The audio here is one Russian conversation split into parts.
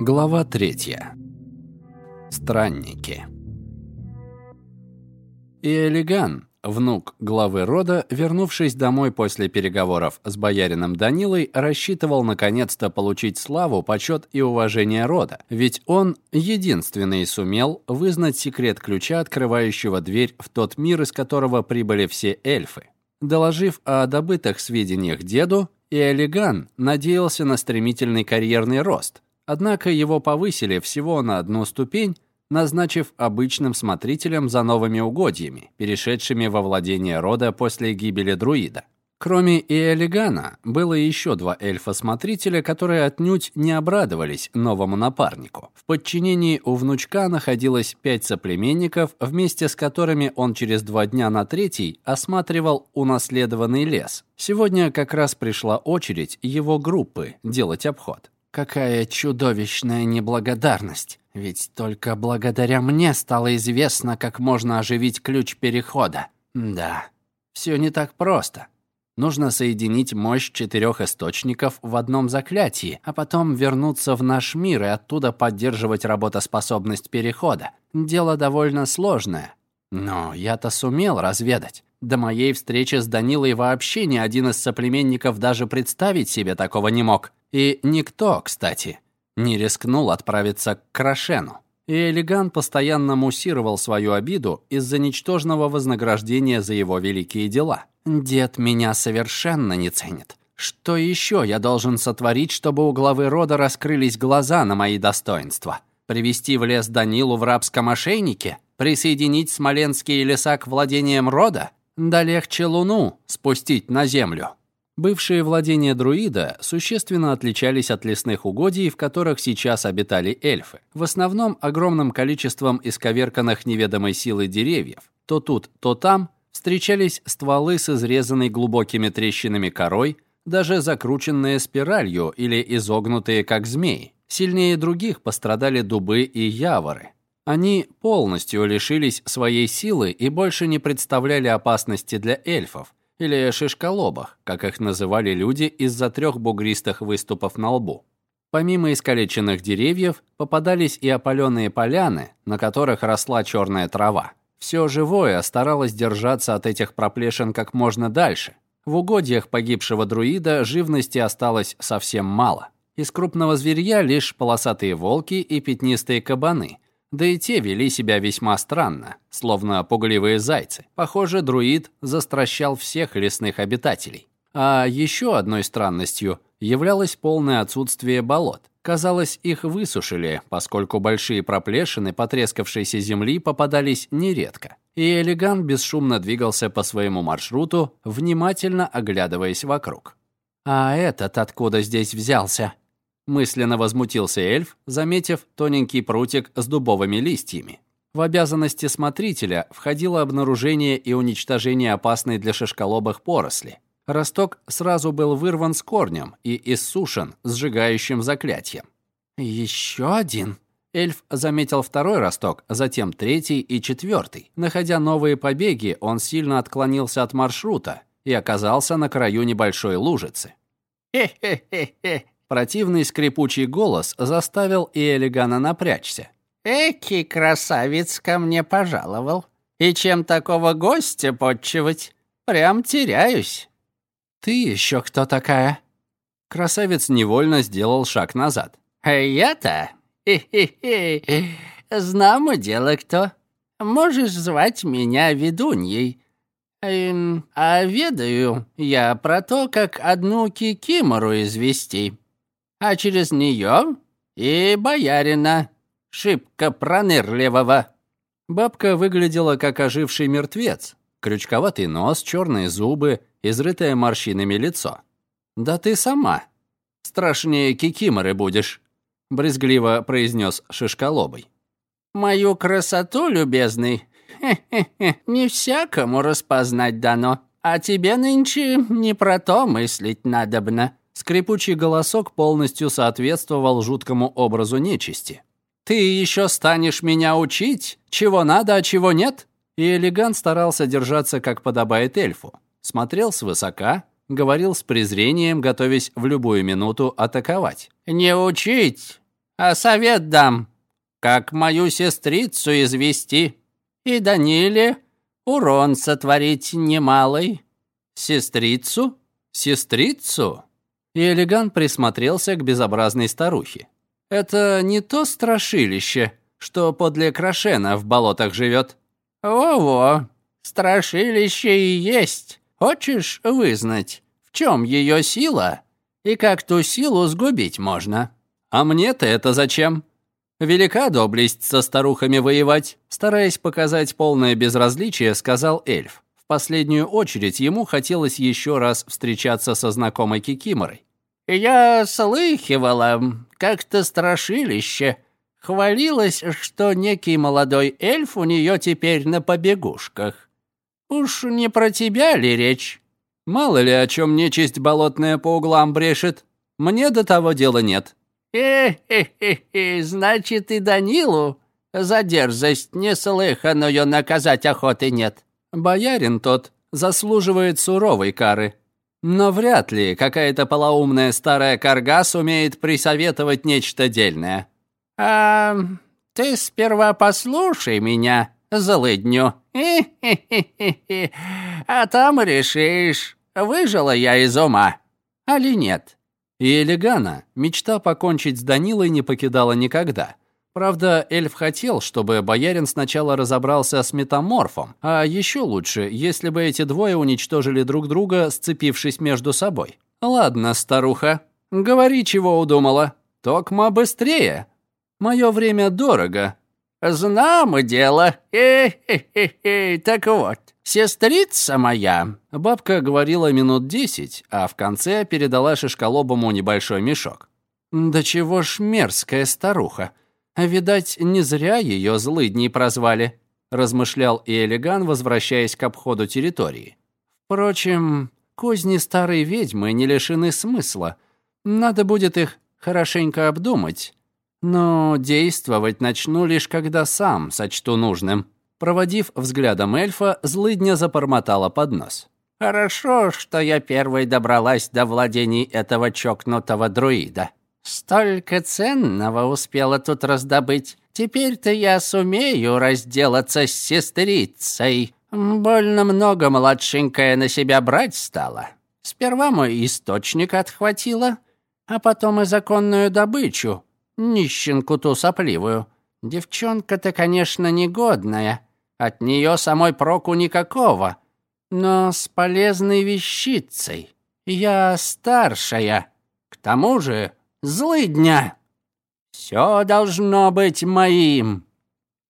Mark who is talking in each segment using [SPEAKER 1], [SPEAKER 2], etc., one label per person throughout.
[SPEAKER 1] Глава третья. Странники. Иолиган, внук главы рода, вернувшись домой после переговоров с боярином Данилой, рассчитывал наконец-то получить славу, почет и уважение рода, ведь он единственный сумел вызнать секрет ключа, открывающего дверь в тот мир, из которого прибыли все эльфы. Доложив о добытых сведениях деду, Иолиган надеялся на стремительный карьерный рост – Однако его повысили всего на одну ступень, назначив обычным смотрителем за новыми угодьями, перешедшими во владение рода после гибели друида. Кроме Иолигана, было еще два эльфа-смотрителя, которые отнюдь не обрадовались новому напарнику. В подчинении у внучка находилось пять соплеменников, вместе с которыми он через два дня на третий осматривал унаследованный лес. Сегодня как раз пришла очередь его группы делать обход. Какая чудовищная неблагодарность. Ведь только благодаря мне стало известно, как можно оживить ключ перехода. Да, все не так просто. Нужно соединить мощь четырех источников в одном заклятии, а потом вернуться в наш мир и оттуда поддерживать работоспособность перехода. Дело довольно сложное. Но я-то сумел разведать. До моей встречи с Данилой вообще ни один из соплеменников даже представить себе такого не мог. И никто, кстати, не рискнул отправиться к Крашену. И Элиган постоянно муссировал свою обиду из-за ничтожного вознаграждения за его великие дела. «Дед меня совершенно не ценит. Что еще я должен сотворить, чтобы у главы рода раскрылись глаза на мои достоинства? Привести в лес Данилу в рабском ошейнике? Присоединить смоленские леса к владениям рода? Да легче луну спустить на землю». Бывшие владения друида существенно отличались от лесных угодий, в которых сейчас обитали эльфы. В основном огромным количеством исковерканных неведомой силой деревьев. То тут, то там встречались стволы с изрезанной глубокими трещинами корой, даже закрученные спиралью или изогнутые как змеи. Сильнее других пострадали дубы и яворы. Они полностью лишились своей силы и больше не представляли опасности для эльфов, или шишколобах, как их называли люди из-за трех бугристых выступов на лбу. Помимо искалеченных деревьев, попадались и опаленные поляны, на которых росла черная трава. Все живое старалось держаться от этих проплешин как можно дальше. В угодьях погибшего друида живности осталось совсем мало. Из крупного зверья лишь полосатые волки и пятнистые кабаны – да и те вели себя весьма странно, словно пугливые зайцы. Похоже, друид застращал всех лесных обитателей. А еще одной странностью являлось полное отсутствие болот. Казалось, их высушили, поскольку большие проплешины потрескавшейся земли попадались нередко. И Элеган бесшумно двигался по своему маршруту, внимательно оглядываясь вокруг. «А этот откуда здесь взялся?» Мысленно возмутился эльф, заметив тоненький прутик с дубовыми листьями. В обязанности смотрителя входило обнаружение и уничтожение опасной для шишколобых поросли. Росток сразу был вырван с корнем и иссушен сжигающим заклятием. «Еще один?» Эльф заметил второй росток, затем третий и четвертый. Находя новые побеги, он сильно отклонился от маршрута и оказался на краю небольшой лужицы. «Хе-хе-хе-хе!» Противный скрипучий голос заставил и Элигана напрячься.
[SPEAKER 2] «Эки красавец ко мне пожаловал. И чем такого гостя подчивать? Прям теряюсь».
[SPEAKER 1] «Ты еще кто такая?» Красавец невольно сделал шаг назад.
[SPEAKER 2] «А я-то? Хе-хе-хе. Знамо дело кто. Можешь звать меня ведуньей. Эм, а ведаю я про то, как одну кикимору извести а через нее и боярина, шибко пронырливого».
[SPEAKER 1] Бабка выглядела как оживший мертвец. Крючковатый нос, черные зубы, изрытое морщинами лицо. «Да ты сама. Страшнее кикиморы будешь», — брезгливо произнес Шишколобый.
[SPEAKER 2] «Мою красоту, любезный, хе-хе-хе, не всякому распознать дано, а тебе нынче не про то мыслить надобно».
[SPEAKER 1] Скрипучий голосок полностью соответствовал жуткому образу нечисти. «Ты еще станешь меня учить? Чего надо, а чего нет?» И Элеган старался держаться, как подобает эльфу. Смотрел свысока, говорил с презрением, готовясь в любую минуту атаковать.
[SPEAKER 2] «Не учить, а совет дам, как мою сестрицу извести, и Даниле урон сотворить немалый.
[SPEAKER 1] Сестрицу? Сестрицу? И Элеган присмотрелся к безобразной старухе. Это не то страшилище, что подле Крашена в болотах живет.
[SPEAKER 2] Во-во, страшилище и есть. Хочешь вызнать, в чем ее сила и как ту силу сгубить можно?
[SPEAKER 1] А мне-то это зачем? Велика доблесть со старухами воевать, стараясь показать полное безразличие, сказал эльф. В последнюю очередь ему хотелось еще раз встречаться со знакомой Кикиморой.
[SPEAKER 2] «Я слыхивала, как-то страшилище. Хвалилась, что некий молодой эльф у нее теперь на побегушках. Уж не про тебя ли речь?»
[SPEAKER 1] «Мало ли, о чем нечисть болотная по углам брешет. Мне до того дела нет».
[SPEAKER 2] «Э-хе-хе-хе, значит, и Данилу за дерзость неслыханную наказать охоты нет».
[SPEAKER 1] Боярин тот заслуживает суровой кары. Но вряд ли какая-то полоумная старая карга сумеет присоветовать нечто дельное.
[SPEAKER 2] «А ты сперва послушай меня, злыдню. А там решишь, выжила я из ума, али нет».
[SPEAKER 1] И Элегана мечта покончить с Данилой не покидала никогда. Правда, эльф хотел, чтобы боярин сначала разобрался с метаморфом, а еще лучше, если бы эти двое уничтожили друг друга, сцепившись между собой. «Ладно, старуха, говори, чего удумала. Токма быстрее. Мое время дорого».
[SPEAKER 2] «Знамо дело. Э-хе-хе-хе. Так вот, «Сестрица моя!»
[SPEAKER 1] Бабка говорила минут десять, а в конце передала шишколобому небольшой мешок. «Да чего ж мерзкая старуха! Видать, не зря ее злыдней прозвали», размышлял и Элеган, возвращаясь к обходу территории. «Впрочем, козни старой ведьмы не лишены смысла. Надо будет их хорошенько обдумать. Но действовать начну лишь когда сам сочту нужным». Проводив взглядом эльфа, злыдня запормотала под нос.
[SPEAKER 2] «Хорошо, что я первой добралась до владений этого чокнутого друида. Столько ценного успела тут раздобыть. Теперь-то я сумею разделаться с сестрицей. Больно много младшенькая на себя брать стала. Сперва мой источник отхватила, а потом и законную добычу, нищенку ту сопливую. Девчонка-то, конечно, негодная, от нее самой проку никакого, но с полезной вещицей. Я старшая, к тому же злыдня. Все должно быть моим.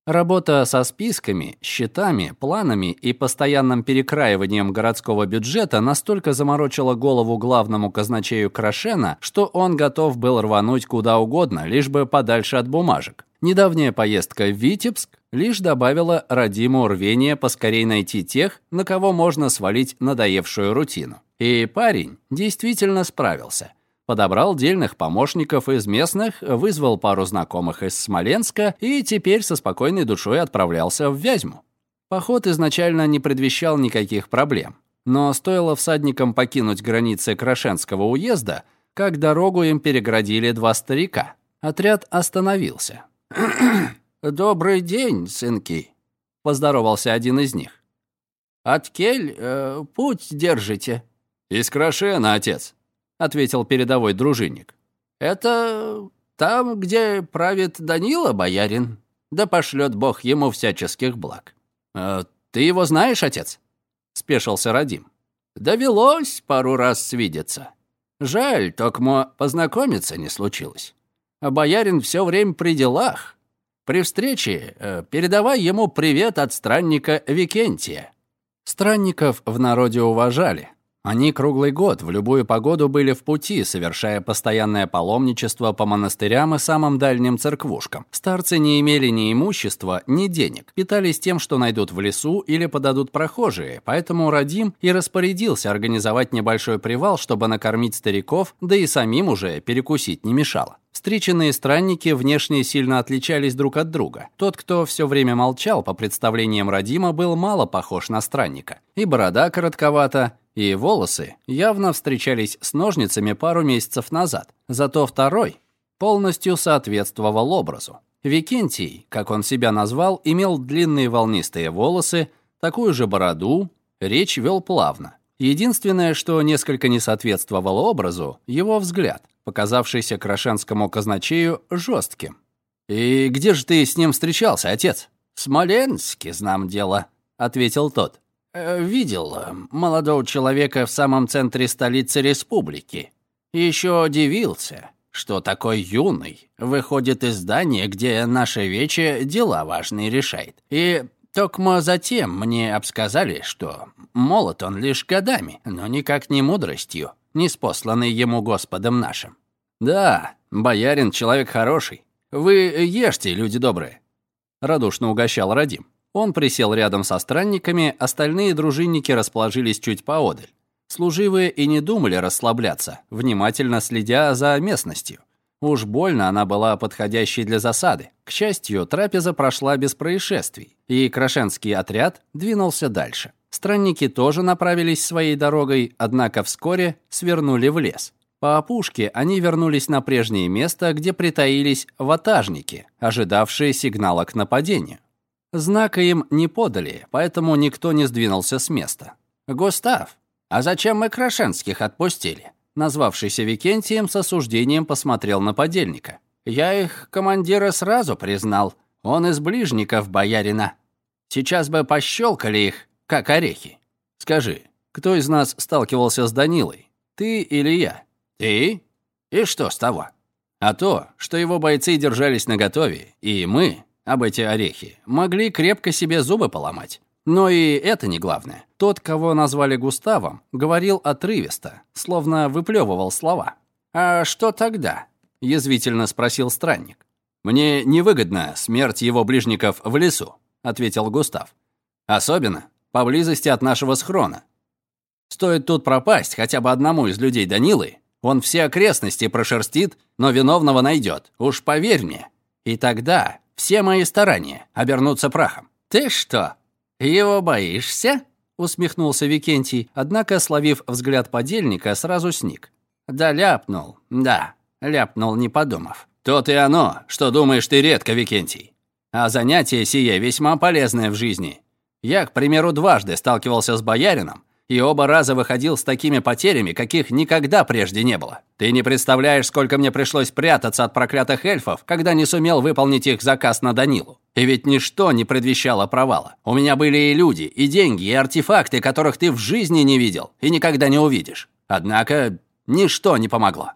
[SPEAKER 1] Работа со списками, счетами, планами и постоянным перекраиванием городского бюджета настолько заморочила голову главному казначею Крашена, что он готов был рвануть куда угодно, лишь бы подальше от бумажек. Недавняя поездка в Витебск лишь добавила Радиму рвения поскорей найти тех, на кого можно свалить надоевшую рутину. И парень действительно справился подобрал дельных помощников из местных, вызвал пару знакомых из Смоленска и теперь со спокойной душой отправлялся в Вязьму. Поход изначально не предвещал никаких проблем, но стоило всадникам покинуть границы Крашенского уезда, как дорогу им переградили два старика. Отряд остановился.
[SPEAKER 2] «Добрый день, сынки», — поздоровался один из них. «От кель э, путь держите?»
[SPEAKER 1] «Из Крашена, отец», ответил передовой дружинник.
[SPEAKER 2] Это там, где правит Данила, боярин. Да пошлет Бог ему всяческих благ.
[SPEAKER 1] «А ты его знаешь, отец? спешился Радим.
[SPEAKER 2] Довелось пару раз свидеться. Жаль, только познакомиться не случилось. А боярин все время при делах. При встрече э, передавай ему привет от странника Викентия.
[SPEAKER 1] Странников в народе уважали, они круглый год в любую погоду были в пути, совершая постоянное паломничество по монастырям и самым дальним церквушкам. Старцы не имели ни имущества, ни денег, питались тем, что найдут в лесу или подадут прохожие, поэтому Радим и распорядился организовать небольшой привал, чтобы накормить стариков, да и самим уже перекусить не мешало. Встреченные странники внешне сильно отличались друг от друга. Тот, кто все время молчал, по представлениям Радима, был мало похож на странника. И борода коротковата, и волосы явно встречались с ножницами пару месяцев назад. Зато второй полностью соответствовал образу. Викентий, как он себя назвал, имел длинные волнистые волосы, такую же бороду, речь вел плавно. Единственное, что несколько не соответствовало образу, его взгляд, показавшийся Крашенскому казначею жестким. «И где же ты с ним встречался, отец?»
[SPEAKER 2] «В Смоленске, знам дело», — ответил тот. «Э, «Видел э, молодого человека в самом центре столицы республики. Еще удивился, что такой юный выходит из здания, где наше вече дела важные решает. И только затем мне обсказали, что молод он лишь годами, но никак не мудростью, не спосланный ему Господом нашим.
[SPEAKER 1] Да, боярин человек хороший. Вы ешьте, люди добрые. Радушно угощал Радим. Он присел рядом со странниками, остальные дружинники расположились чуть поодаль. Служивые и не думали расслабляться, внимательно следя за местностью. Уж больно она была подходящей для засады. К счастью, трапеза прошла без происшествий, и Крашенский отряд двинулся дальше. Странники тоже направились своей дорогой, однако вскоре свернули в лес. По опушке они вернулись на прежнее место, где притаились ватажники, ожидавшие сигнала к нападению. Знака им не подали, поэтому никто не сдвинулся с места.
[SPEAKER 2] «Густав, а зачем мы Крашенских отпустили?» назвавшийся Викентием, с осуждением посмотрел на подельника. «Я их командира сразу признал. Он из ближников боярина. Сейчас бы пощелкали их, как орехи.
[SPEAKER 1] Скажи, кто из нас сталкивался с Данилой? Ты или я?»
[SPEAKER 2] «Ты? И что с того?»
[SPEAKER 1] «А то, что его бойцы держались наготове, и мы, об эти орехи, могли крепко себе зубы поломать. Но и это не главное. Тот, кого назвали Густавом, говорил отрывисто, словно выплевывал слова.
[SPEAKER 2] «А что тогда?» – язвительно спросил странник.
[SPEAKER 1] «Мне невыгодна смерть его ближников в лесу», – ответил Густав. «Особенно поблизости от нашего схрона. Стоит тут пропасть хотя бы одному из людей Данилы, он все окрестности прошерстит, но виновного найдет, уж поверь мне. И тогда все мои старания обернутся прахом».
[SPEAKER 2] «Ты что, «Его боишься?» — усмехнулся Викентий, однако, словив взгляд подельника, сразу сник. «Да ляпнул, да, ляпнул, не подумав».
[SPEAKER 1] «То-то и оно, что думаешь ты редко, Викентий. А занятие сие весьма полезное в жизни. Я, к примеру, дважды сталкивался с боярином, и оба раза выходил с такими потерями, каких никогда прежде не было. Ты не представляешь, сколько мне пришлось прятаться от проклятых эльфов, когда не сумел выполнить их заказ на Данилу. И ведь ничто не предвещало провала. У меня были и люди, и деньги, и артефакты, которых ты в жизни не видел и никогда не увидишь. Однако ничто не помогло.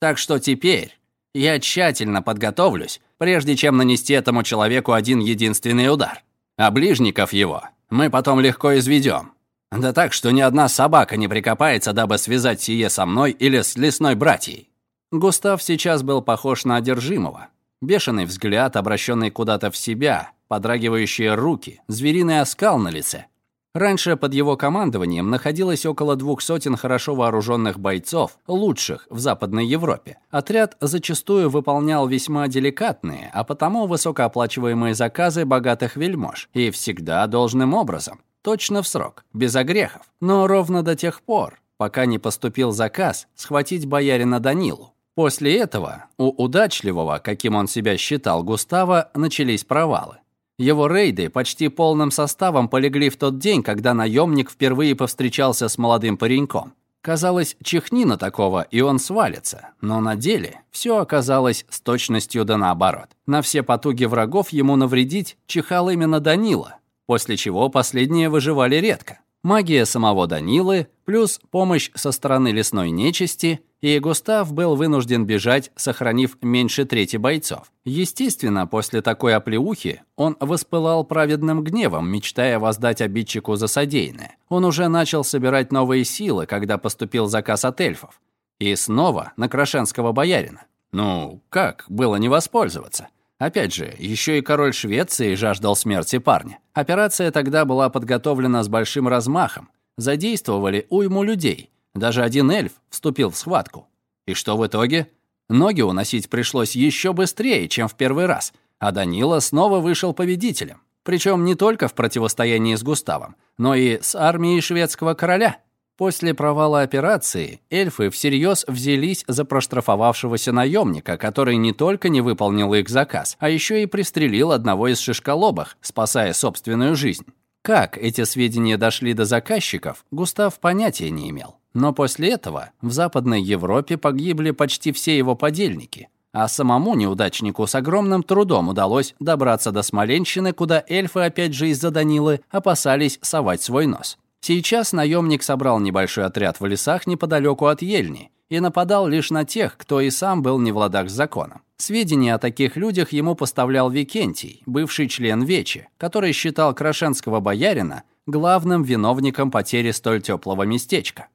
[SPEAKER 1] Так что теперь я тщательно подготовлюсь, прежде чем нанести этому человеку один единственный удар. А ближников его мы потом легко изведем. Да так, что ни одна собака не прикопается, дабы связать сие со мной или с лесной братьей. Густав сейчас был похож на одержимого. Бешеный взгляд, обращенный куда-то в себя, подрагивающие руки, звериный оскал на лице. Раньше под его командованием находилось около двух сотен хорошо вооруженных бойцов, лучших в Западной Европе. Отряд зачастую выполнял весьма деликатные, а потому высокооплачиваемые заказы богатых вельмож, и всегда должным образом точно в срок, без огрехов. Но ровно до тех пор, пока не поступил заказ схватить боярина Данилу. После этого у удачливого, каким он себя считал, Густава, начались провалы. Его рейды почти полным составом полегли в тот день, когда наемник впервые повстречался с молодым пареньком. Казалось, чихни на такого, и он свалится. Но на деле все оказалось с точностью да наоборот. На все потуги врагов ему навредить чихал именно Данила, после чего последние выживали редко. Магия самого Данилы, плюс помощь со стороны лесной нечисти, и Густав был вынужден бежать, сохранив меньше трети бойцов. Естественно, после такой оплеухи он воспылал праведным гневом, мечтая воздать обидчику за содеянное. Он уже начал собирать новые силы, когда поступил заказ от эльфов. И снова на Крашенского боярина. Ну, как было не воспользоваться? Опять же, еще и король Швеции жаждал смерти парня. Операция тогда была подготовлена с большим размахом. Задействовали уйму людей. Даже один эльф вступил в схватку. И что в итоге? Ноги уносить пришлось еще быстрее, чем в первый раз. А Данила снова вышел победителем. Причем не только в противостоянии с Густавом, но и с армией шведского короля. После провала операции эльфы всерьез взялись за проштрафовавшегося наемника, который не только не выполнил их заказ, а еще и пристрелил одного из шишколобых, спасая собственную жизнь. Как эти сведения дошли до заказчиков, Густав понятия не имел. Но после этого в Западной Европе погибли почти все его подельники, а самому неудачнику с огромным трудом удалось добраться до Смоленщины, куда эльфы, опять же из-за Данилы, опасались совать свой нос. Сейчас наемник собрал небольшой отряд в лесах неподалеку от Ельни и нападал лишь на тех, кто и сам был не в ладах с законом. Сведения о таких людях ему поставлял Викентий, бывший член Вечи, который считал Крашенского боярина главным виновником потери столь теплого местечка.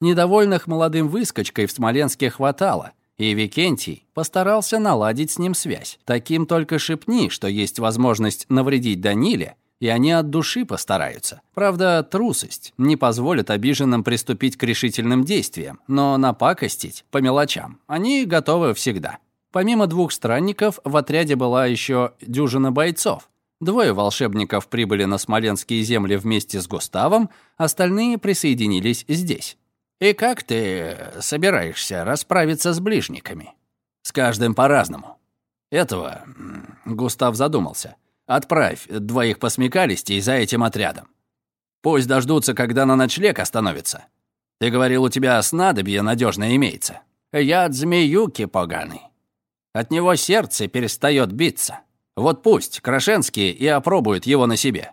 [SPEAKER 1] Недовольных молодым выскочкой в Смоленске хватало, и Викентий постарался наладить с ним связь. Таким только шепни, что есть возможность навредить Даниле, и они от души постараются. Правда, трусость не позволит обиженным приступить к решительным действиям, но напакостить по мелочам они готовы всегда. Помимо двух странников, в отряде была еще дюжина бойцов. Двое волшебников прибыли на Смоленские земли вместе с Густавом, остальные присоединились здесь. «И как ты собираешься расправиться с ближниками?» «С каждым по-разному». «Этого...» — Густав задумался. Отправь двоих посмекалистей за этим отрядом. Пусть дождутся, когда на ночлег остановится. Ты говорил, у тебя снадобье надежное имеется. Яд змеюки поганый. От него сердце перестает биться. Вот пусть Крашенские и опробуют его на себе.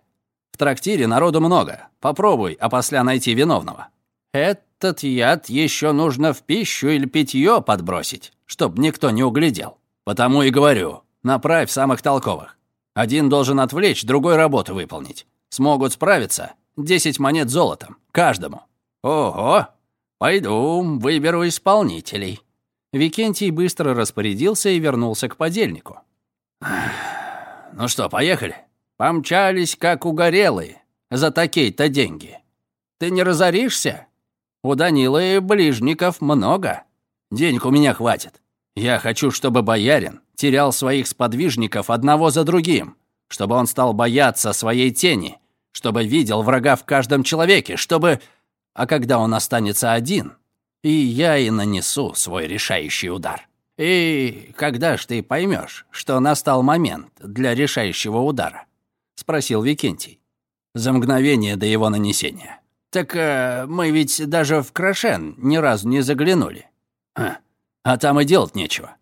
[SPEAKER 1] В трактире народу много. Попробуй, а после найти виновного. Этот яд еще нужно в пищу или питье подбросить, чтоб никто не углядел. Потому и говорю, направь самых толковых. Один должен отвлечь, другой работу выполнить. Смогут справиться. Десять монет золотом. Каждому. Ого! Пойду, выберу исполнителей. Викентий быстро распорядился и вернулся к подельнику. Ну что, поехали? Помчались, как угорелые. За такие-то деньги. Ты не разоришься? У Данилы ближников много. Денег у меня хватит. Я хочу, чтобы боярин терял своих сподвижников одного за другим, чтобы он стал бояться своей тени, чтобы видел врага в каждом человеке, чтобы... А когда он останется один, и я и нанесу свой решающий удар. И когда ж ты поймешь, что настал момент для решающего удара? Спросил Викентий. За мгновение до его нанесения. Так э, мы ведь даже в Крашен ни разу не заглянули. А, а там и делать нечего.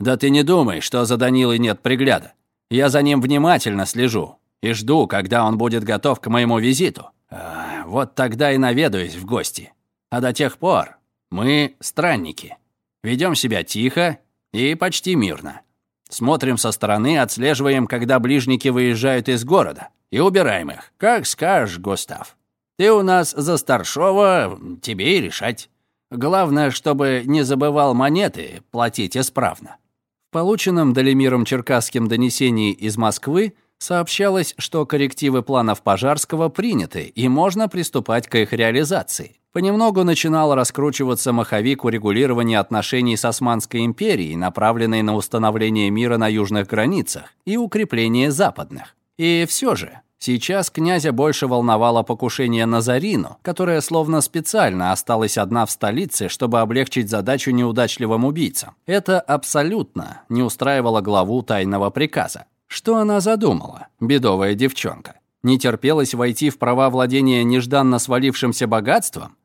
[SPEAKER 1] Да ты не думай, что за Данилой нет пригляда. Я за ним внимательно слежу и жду, когда он будет готов к моему визиту. А, вот тогда и наведаюсь в гости. А до тех пор мы странники. Ведем себя тихо и почти мирно. Смотрим со стороны, отслеживаем, когда ближники выезжают из города, и убираем их. Как скажешь, Густав. Ты у нас за старшова, тебе и решать. Главное, чтобы не забывал монеты платить исправно. В полученном Далимиром Черкасским донесении из Москвы сообщалось, что коррективы планов Пожарского приняты и можно приступать к их реализации. Понемногу начинал раскручиваться маховик урегулирования отношений с Османской империей, направленный на установление мира на южных границах и укрепление западных. И все же, Сейчас князя больше волновало покушение на Зарину, которая словно специально осталась одна в столице, чтобы облегчить задачу неудачливым убийцам. Это абсолютно не устраивало главу тайного приказа. Что она задумала, бедовая девчонка? Не терпелось войти в права владения нежданно свалившимся богатством?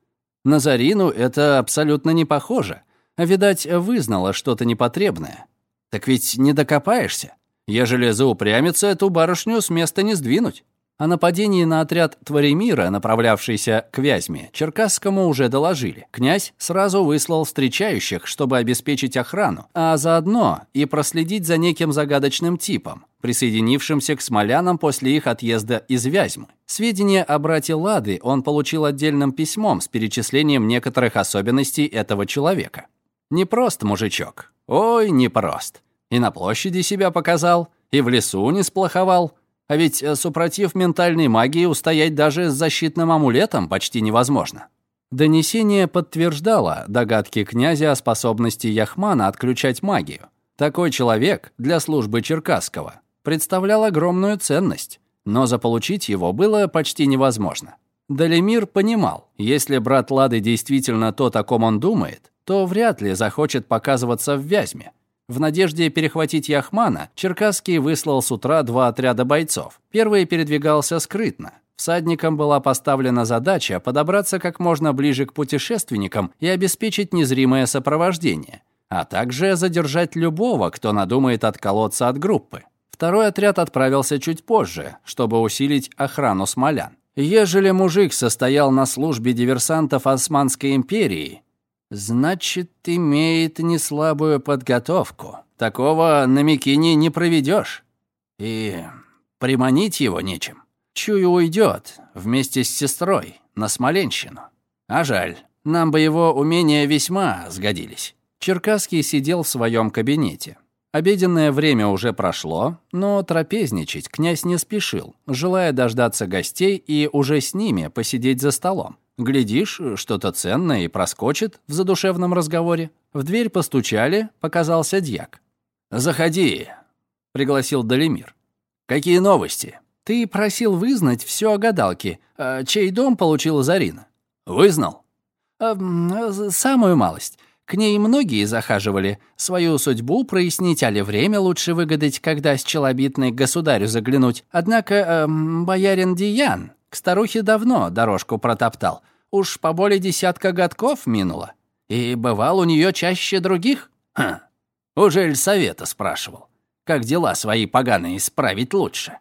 [SPEAKER 1] На Зарину это абсолютно не похоже. Видать, вызнала что-то непотребное. Так ведь не докопаешься. Ежели заупрямится, эту барышню с места не сдвинуть. О нападении на отряд Творимира, направлявшийся к Вязьме, Черкасскому уже доложили. Князь сразу выслал встречающих, чтобы обеспечить охрану, а заодно и проследить за неким загадочным типом, присоединившимся к смолянам после их отъезда из Вязьмы. Сведения о брате Лады он получил отдельным письмом с перечислением некоторых особенностей этого человека. Непрост мужичок. Ой, непрост. И на площади себя показал, и в лесу не сплоховал. А ведь, э, супротив ментальной магии, устоять даже с защитным амулетом почти невозможно. Донесение подтверждало догадки князя о способности Яхмана отключать магию. Такой человек для службы Черкасского представлял огромную ценность, но заполучить его было почти невозможно. Далимир понимал, если брат Лады действительно то, о ком он думает, то вряд ли захочет показываться в Вязьме. В надежде перехватить Яхмана, Черкасский выслал с утра два отряда бойцов. Первый передвигался скрытно. Всадникам была поставлена задача подобраться как можно ближе к путешественникам и обеспечить незримое сопровождение, а также задержать любого, кто надумает отколоться от группы. Второй отряд отправился чуть позже, чтобы усилить охрану смолян. Ежели мужик состоял на службе диверсантов Османской империи, значит, имеет неслабую подготовку. Такого на Микине не проведешь. И приманить его нечем. Чую, уйдет вместе с сестрой на Смоленщину. А жаль, нам бы его умения весьма сгодились. Черкасский сидел в своем кабинете. Обеденное время уже прошло, но трапезничать князь не спешил, желая дождаться гостей и уже с ними посидеть за столом. Глядишь, что-то ценное и проскочит в задушевном разговоре. В дверь постучали, показался дьяк. «Заходи», — пригласил Далимир. «Какие новости?» «Ты просил вызнать все о гадалке. А чей дом получила Зарина?» «Вызнал?» а, «Самую малость. К ней многие захаживали. Свою судьбу прояснить, а ли время лучше выгадать, когда с челобитной к государю заглянуть. Однако э, боярин Диян к старухе давно дорожку протоптал. Уж по более десятка годков минуло. И бывал у нее чаще других. Хм, уже совета спрашивал. Как дела свои поганые исправить лучше?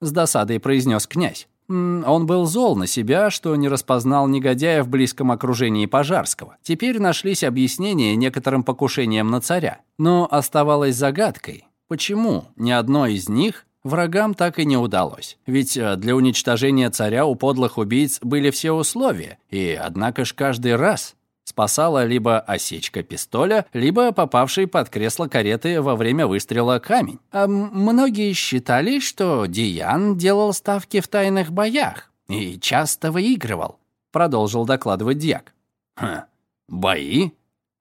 [SPEAKER 1] С досадой произнес князь. Он был зол на себя, что не распознал негодяя в близком окружении Пожарского. Теперь нашлись объяснения некоторым покушениям на царя. Но оставалось загадкой, почему ни одно из них врагам так и не удалось. Ведь э, для уничтожения царя у подлых убийц были все условия, и однако ж каждый раз спасала либо осечка пистоля, либо попавший под кресло кареты во время выстрела камень. А многие считали, что Диан делал ставки в тайных боях и часто выигрывал, продолжил докладывать дьяк.
[SPEAKER 2] «Хм, бои?»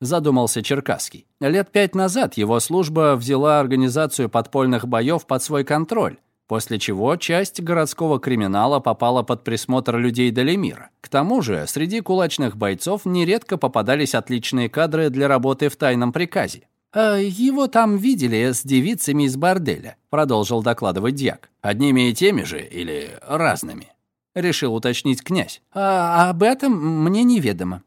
[SPEAKER 1] Задумался Черкасский. Лет пять назад его служба взяла организацию подпольных боев под свой контроль, после чего часть городского криминала попала под присмотр людей Далемира. К тому же, среди кулачных бойцов нередко попадались отличные кадры для работы в тайном приказе. «А его там видели с девицами из борделя», — продолжил докладывать дьяк.
[SPEAKER 2] «Одними и теми же или разными?» — решил уточнить князь.
[SPEAKER 1] «А об этом мне неведомо».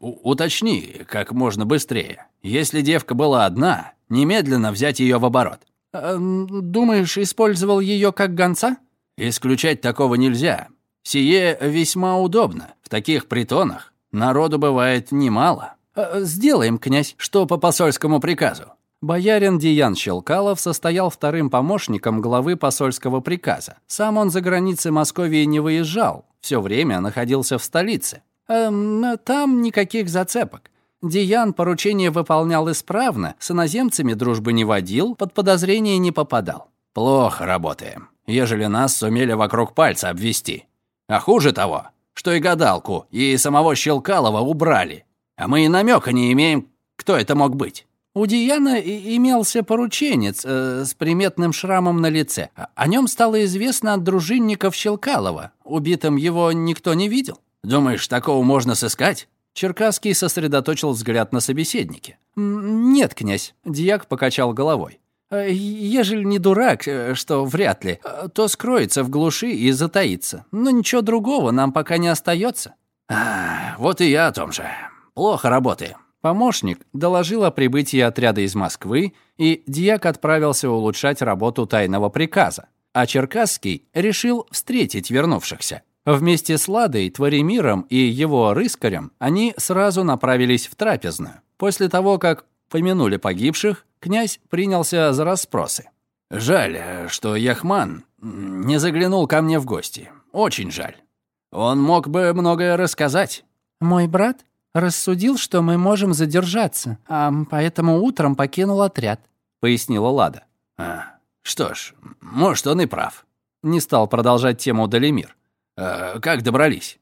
[SPEAKER 2] «Уточни как можно быстрее. Если девка была одна, немедленно взять ее в оборот.
[SPEAKER 1] «Думаешь, использовал ее как гонца?»
[SPEAKER 2] «Исключать такого нельзя. Сие весьма удобно. В таких притонах народу бывает немало».
[SPEAKER 1] Э, «Сделаем, князь, что по посольскому приказу». Боярин Диян Щелкалов состоял вторым помощником главы посольского приказа. Сам он за границы Московии не выезжал, все время находился в столице. Эм, там никаких зацепок. Диан поручение выполнял исправно, с иноземцами дружбы не водил, под подозрение не попадал.
[SPEAKER 2] Плохо работаем, ежели нас сумели вокруг пальца обвести. А хуже того, что и гадалку, и самого Щелкалова убрали. А мы и намека не имеем, кто это мог быть.
[SPEAKER 1] У Диана имелся порученец э, с приметным шрамом на лице. О нем стало известно от дружинников Щелкалова. Убитым его никто не видел.
[SPEAKER 2] Думаешь, такого можно сыскать?
[SPEAKER 1] Черкасский сосредоточил взгляд на собеседнике. «Нет, князь», — дьяк покачал головой. «Э, «Ежели не дурак, э, что вряд ли, э, то скроется в глуши и затаится. Но ничего другого нам пока не остается».
[SPEAKER 2] А, «Вот и я о том же. Плохо работаем».
[SPEAKER 1] Помощник доложил о прибытии отряда из Москвы, и дьяк отправился улучшать работу тайного приказа. А Черкасский решил встретить вернувшихся. Вместе с Ладой, Творимиром и его рыскарем они сразу направились в трапезную. После того, как помянули погибших, князь принялся за расспросы.
[SPEAKER 2] «Жаль, что Яхман не заглянул ко мне в гости. Очень жаль. Он мог бы многое рассказать».
[SPEAKER 1] «Мой брат рассудил, что мы можем задержаться, а поэтому утром покинул отряд», — пояснила Лада.
[SPEAKER 2] «А, что ж, может, он и прав».
[SPEAKER 1] Не стал продолжать тему Далимир.
[SPEAKER 2] Э, как добрались?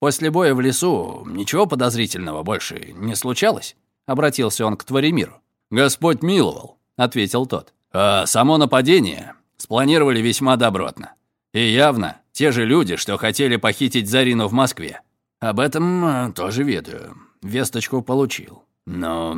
[SPEAKER 2] После боя в лесу ничего подозрительного больше не случалось?» Обратился он к Творимиру. «Господь миловал», — ответил тот. «А само нападение спланировали весьма добротно. И явно
[SPEAKER 1] Те же люди, что хотели похитить Зарину в Москве. Об этом э, тоже ведаю. Весточку получил. Но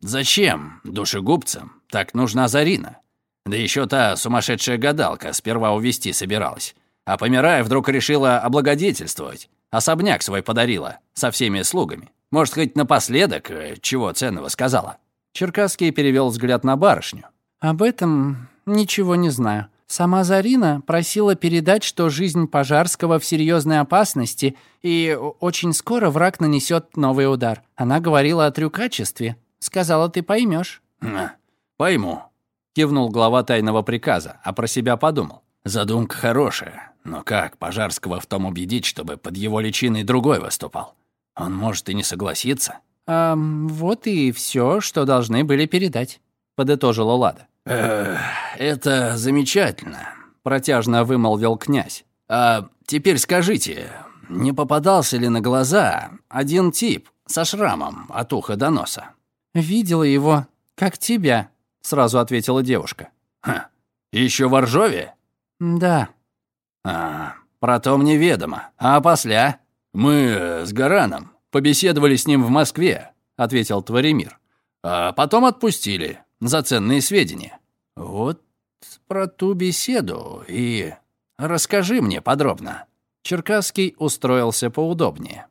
[SPEAKER 1] зачем душегубцам так нужна Зарина? Да еще та сумасшедшая гадалка сперва увести собиралась. А помирая, вдруг решила облагодетельствовать. Особняк свой подарила, со всеми слугами. Может, хоть напоследок э, чего ценного сказала?» Черкасский перевел взгляд на барышню.
[SPEAKER 3] «Об этом ничего не знаю. Сама Зарина просила передать, что жизнь Пожарского в серьезной опасности, и очень скоро враг нанесет новый удар. Она говорила о трюкачестве. Сказала, ты поймешь.
[SPEAKER 1] «Пойму», — кивнул глава тайного приказа, а про себя подумал. «Задумка хорошая, но как Пожарского в том убедить, чтобы под его личиной другой выступал? Он может и не согласиться».
[SPEAKER 3] «А вот и все, что должны были передать», — подытожила Лада.
[SPEAKER 1] это замечательно», — протяжно вымолвил князь. «А теперь скажите, не попадался ли на глаза один тип со шрамом от уха до носа?»
[SPEAKER 3] «Видела его, как тебя», — сразу ответила девушка.
[SPEAKER 1] «Ха, еще в Ржове?»
[SPEAKER 3] «Да».
[SPEAKER 1] «А, про мне ведомо. А после? Мы с Гараном побеседовали с ним в Москве», — ответил Творимир. «А потом отпустили за ценные сведения. Вот про ту беседу и расскажи мне подробно». Черкасский устроился поудобнее.